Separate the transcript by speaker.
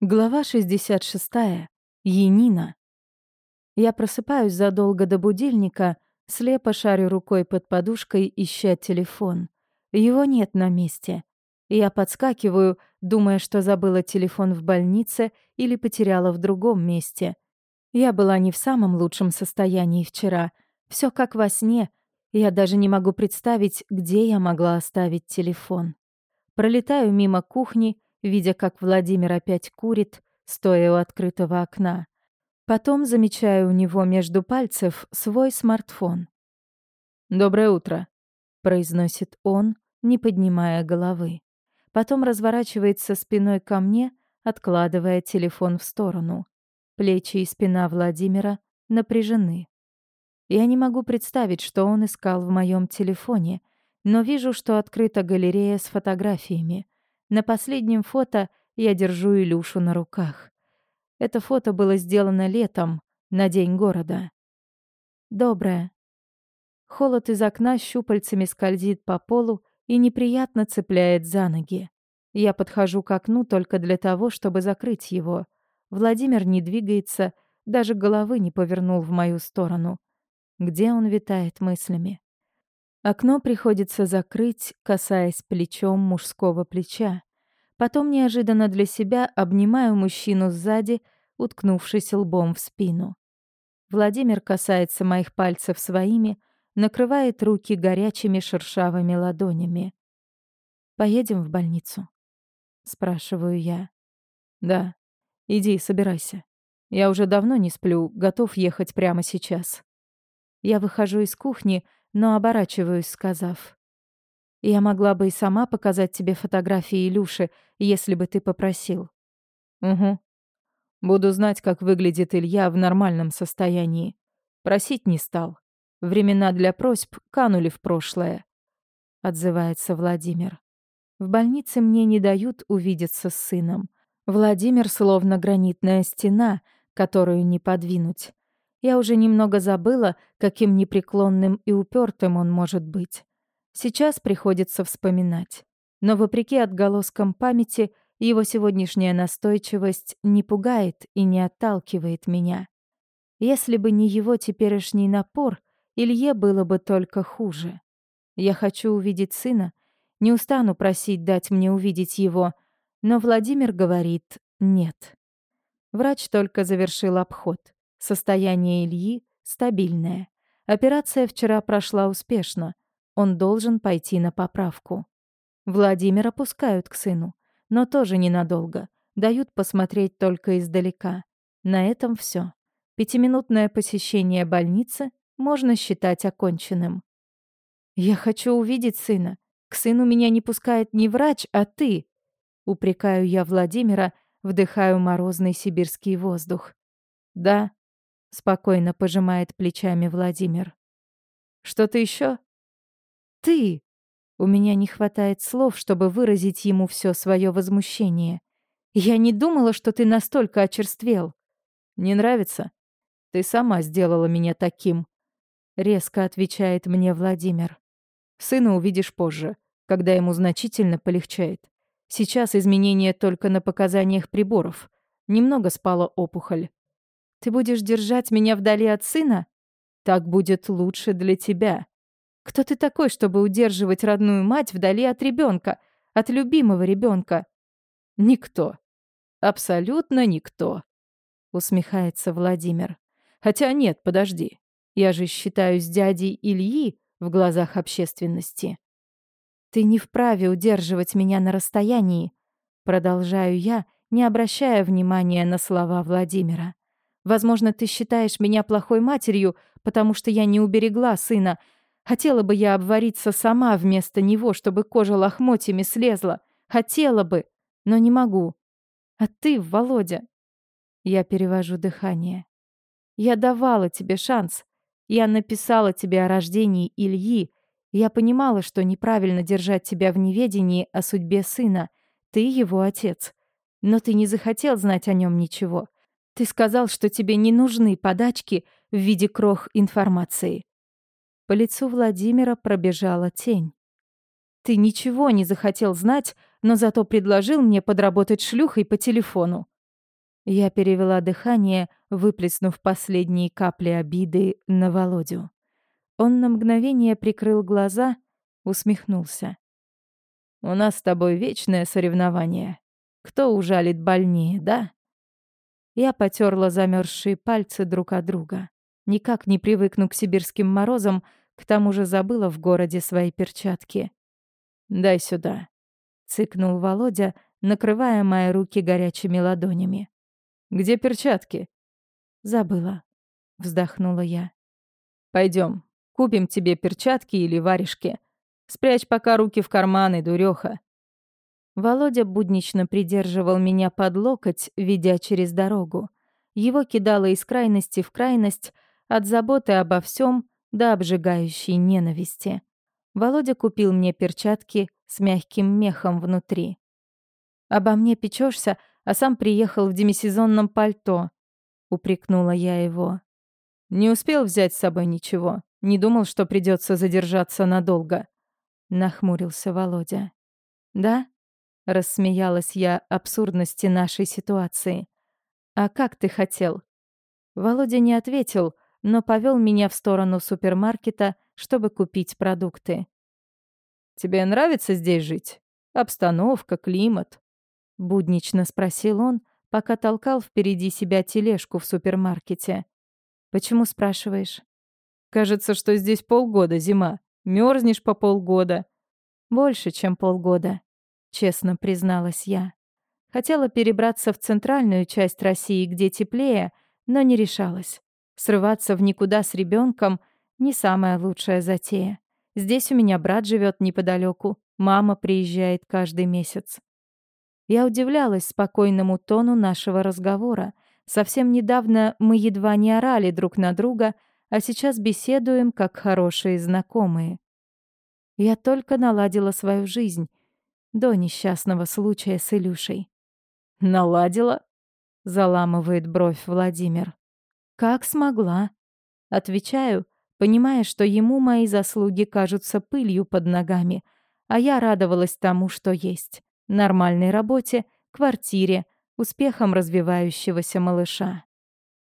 Speaker 1: Глава 66. Енина. Я просыпаюсь задолго до будильника, слепо шарю рукой под подушкой, ища телефон. Его нет на месте. Я подскакиваю, думая, что забыла телефон в больнице или потеряла в другом месте. Я была не в самом лучшем состоянии вчера. Все как во сне. Я даже не могу представить, где я могла оставить телефон. Пролетаю мимо кухни, видя, как Владимир опять курит, стоя у открытого окна. Потом замечаю у него между пальцев свой смартфон. «Доброе утро», — произносит он, не поднимая головы. Потом разворачивается спиной ко мне, откладывая телефон в сторону. Плечи и спина Владимира напряжены. Я не могу представить, что он искал в моем телефоне, но вижу, что открыта галерея с фотографиями — на последнем фото я держу Илюшу на руках. Это фото было сделано летом, на День города. Доброе. Холод из окна щупальцами скользит по полу и неприятно цепляет за ноги. Я подхожу к окну только для того, чтобы закрыть его. Владимир не двигается, даже головы не повернул в мою сторону. Где он витает мыслями? Окно приходится закрыть, касаясь плечом мужского плеча. Потом неожиданно для себя обнимаю мужчину сзади, уткнувшись лбом в спину. Владимир касается моих пальцев своими, накрывает руки горячими шершавыми ладонями. «Поедем в больницу?» — спрашиваю я. «Да. Иди, собирайся. Я уже давно не сплю, готов ехать прямо сейчас». Я выхожу из кухни, но оборачиваюсь, сказав. «Я могла бы и сама показать тебе фотографии Илюши, если бы ты попросил». «Угу. Буду знать, как выглядит Илья в нормальном состоянии. Просить не стал. Времена для просьб канули в прошлое», — отзывается Владимир. «В больнице мне не дают увидеться с сыном. Владимир словно гранитная стена, которую не подвинуть. Я уже немного забыла, каким непреклонным и упертым он может быть. Сейчас приходится вспоминать. Но вопреки отголоскам памяти, его сегодняшняя настойчивость не пугает и не отталкивает меня. Если бы не его теперешний напор, Илье было бы только хуже. Я хочу увидеть сына, не устану просить дать мне увидеть его, но Владимир говорит «нет». Врач только завершил обход. Состояние Ильи стабильное. Операция вчера прошла успешно. Он должен пойти на поправку. Владимира пускают к сыну, но тоже ненадолго. Дают посмотреть только издалека. На этом все. Пятиминутное посещение больницы можно считать оконченным. «Я хочу увидеть сына. К сыну меня не пускает не врач, а ты!» Упрекаю я Владимира, вдыхаю морозный сибирский воздух. «Да, Спокойно пожимает плечами Владимир. Что-то еще? Ты! У меня не хватает слов, чтобы выразить ему все свое возмущение. Я не думала, что ты настолько очерствел. Не нравится? Ты сама сделала меня таким. Резко отвечает мне Владимир. Сына увидишь позже, когда ему значительно полегчает. Сейчас изменения только на показаниях приборов. Немного спала опухоль. Ты будешь держать меня вдали от сына? Так будет лучше для тебя. Кто ты такой, чтобы удерживать родную мать вдали от ребенка, от любимого ребенка? Никто. Абсолютно никто. Усмехается Владимир. Хотя нет, подожди. Я же считаюсь дядей Ильи в глазах общественности. Ты не вправе удерживать меня на расстоянии. Продолжаю я, не обращая внимания на слова Владимира. Возможно, ты считаешь меня плохой матерью, потому что я не уберегла сына. Хотела бы я обвариться сама вместо него, чтобы кожа лохмотьями слезла. Хотела бы, но не могу. А ты, Володя... Я перевожу дыхание. Я давала тебе шанс. Я написала тебе о рождении Ильи. Я понимала, что неправильно держать тебя в неведении о судьбе сына. Ты его отец. Но ты не захотел знать о нем ничего. Ты сказал, что тебе не нужны подачки в виде крох информации. По лицу Владимира пробежала тень. Ты ничего не захотел знать, но зато предложил мне подработать шлюхой по телефону. Я перевела дыхание, выплеснув последние капли обиды на Володю. Он на мгновение прикрыл глаза, усмехнулся. «У нас с тобой вечное соревнование. Кто ужалит больнее, да?» Я потерла замерзшие пальцы друг от друга. Никак не привыкну к сибирским морозам, к тому же забыла в городе свои перчатки. «Дай сюда», — цыкнул Володя, накрывая мои руки горячими ладонями. «Где перчатки?» «Забыла», — вздохнула я. Пойдем, купим тебе перчатки или варежки. Спрячь пока руки в карманы, дуреха. Володя буднично придерживал меня под локоть, ведя через дорогу. Его кидало из крайности в крайность, от заботы обо всем до обжигающей ненависти. Володя купил мне перчатки с мягким мехом внутри. «Обо мне печешься, а сам приехал в демисезонном пальто», — упрекнула я его. «Не успел взять с собой ничего. Не думал, что придется задержаться надолго», — нахмурился Володя. «Да?» — рассмеялась я абсурдности нашей ситуации. «А как ты хотел?» Володя не ответил, но повел меня в сторону супермаркета, чтобы купить продукты. «Тебе нравится здесь жить? Обстановка, климат?» Буднично спросил он, пока толкал впереди себя тележку в супермаркете. «Почему спрашиваешь?» «Кажется, что здесь полгода зима. Мерзнешь по полгода». «Больше, чем полгода», — честно призналась я. Хотела перебраться в центральную часть России, где теплее, но не решалась. Срываться в никуда с ребенком не самая лучшая затея. Здесь у меня брат живет неподалеку, мама приезжает каждый месяц. Я удивлялась спокойному тону нашего разговора. Совсем недавно мы едва не орали друг на друга, а сейчас беседуем как хорошие знакомые. Я только наладила свою жизнь до несчастного случая с Илюшей. «Наладила?» — заламывает бровь Владимир. Как смогла. Отвечаю, понимая, что ему мои заслуги кажутся пылью под ногами, а я радовалась тому, что есть. Нормальной работе, квартире, успехам развивающегося малыша.